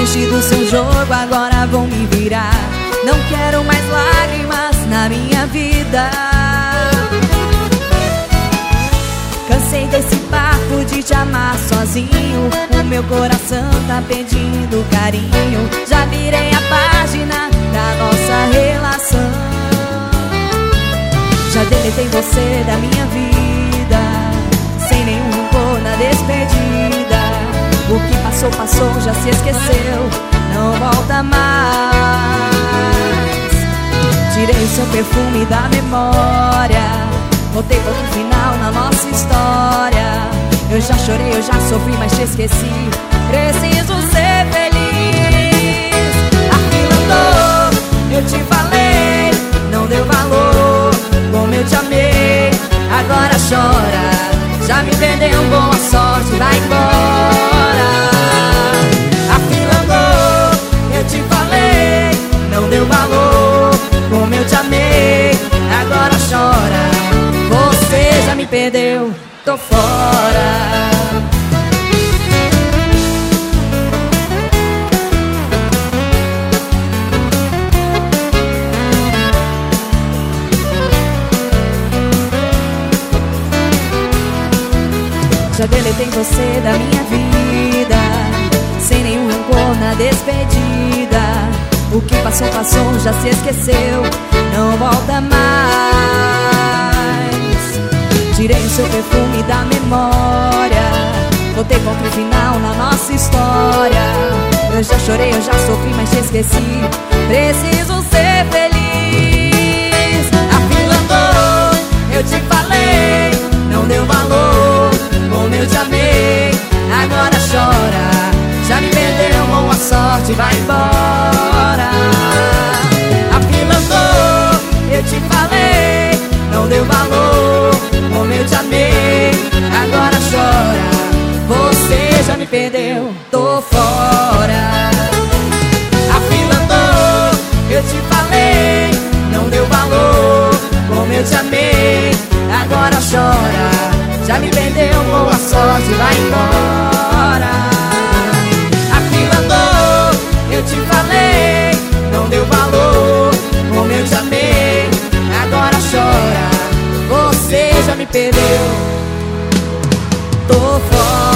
Enchi do seu jogo, agora vou me virar. Não quero mais lágrimas na minha vida. Cansei desse papo de te amar sozinho. O meu coração tá pedindo carinho. Já virei a página da nossa relação. Já deletei você da minha vida. Sem nenhum rancor na despedida passou, passou, já se esqueceu. Não volta mais. Tirei o seu perfume da memória. Botei ponto final na nossa história. Eu já chorei, eu já sofri, mas te esqueci. Preciso ser feliz. A andou, eu te falei Não deu valor, como eu te amei Agora chora, já me perdeu, boa sorte, vai embora tô fora. Já deletei você da minha vida Sem nenhum rancor na despedida. O que passou, passou, já se esqueceu Não volta mais Tirei o seu perfume da memória. Botei ponto final na nossa história. Eu já chorei, eu já sofri, mas te esqueci. Preciso ser feliz já me perdeu. Tô fora.